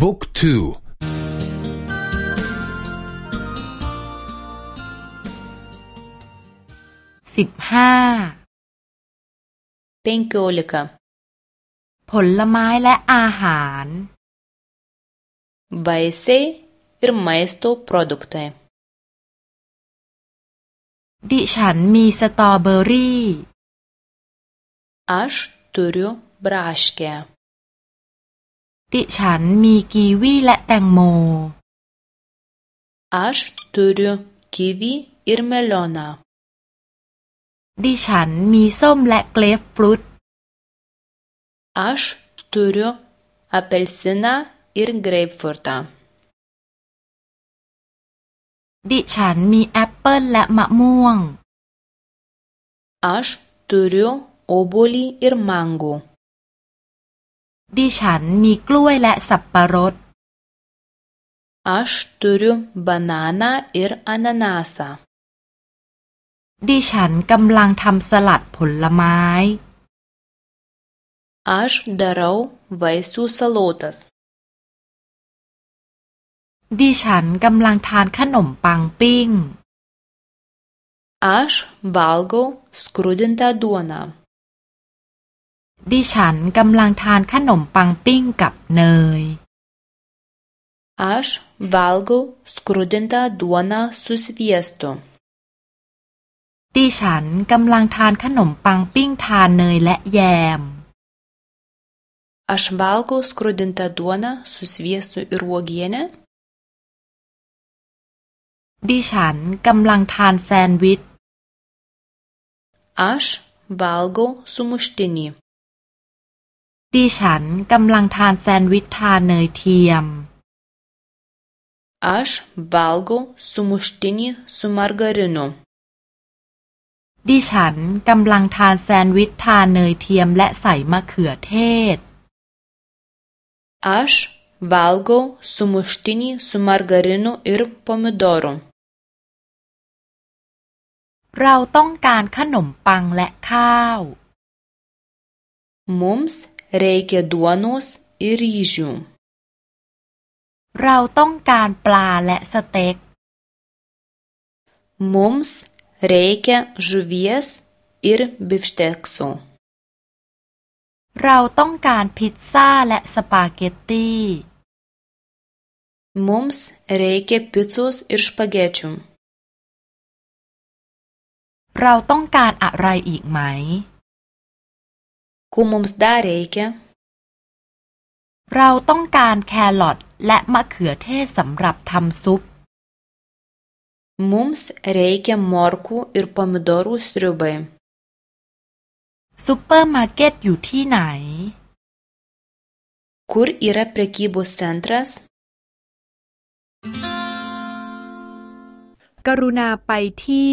บุ๊กทูสิบห้าเป็นกิลิกผลไม้และอาหาร vaisiai ir maisto produktai ดิฉันมีสตรอเบอรี่ aš turiu braškę ดิฉันมีกีวีและแตงโม aš turiu kiwi ir melioną ดิฉันมีส้มและเกรฟฟรุต aš turiu apelsiną ir greipfrutą ดิฉันมีแอปเปิลและมะม่วง aš turiu obuolį ir mango ดิฉันมีกล้วยและสับปะรด aš turiu bananą ir ananasą ดิฉันกำลังทำสลัดผลไม้ aš darau vaisių salotas ดิฉันกำลังทานขนมปังปิ้ง aš valgau skrudintą duoną ดิฉันกำลังทานขนมปังปิ้งกับเนย aš valgau skrudintą duoną su sviestu ดิฉันกำลังทานขนมปังปิ้งทานเนยและแยม aš valgau skrudintą duoną su sviestu ir uogiene ดิฉันกำลังทานแซนด์วิช aš valgau sumuštinį ดิฉันกำลังทานแซนด์วิชทานเนยเทียม aš valgau sumuštinį su margarinu ดิฉันกำลังทานแซนด์วิชทานเนยเทียมและใส่มะเขือเทศ aš valgau sumuštinį su margarinu ir pomidoru เราต้องการขนมปังและข้าว mums reikia duonos ir ryžių เราต้องการปลาและสเต็ก mums reikia žuvies ir bifštekso เราต้องการพิซซ่าและสปาเกตตี mums reikia picos ir špagečių เราต้องการอะไรอีกไหม ko mums dar reikia เราต้องการแครอทและมะเขือเทศสำหรับทำซุป mums reikia morkų ir pomidorų sriubai ซูเปอร์มาร์เก็ตอยู่ที่ไหน kur yra prekybos centras กรุณาไปที่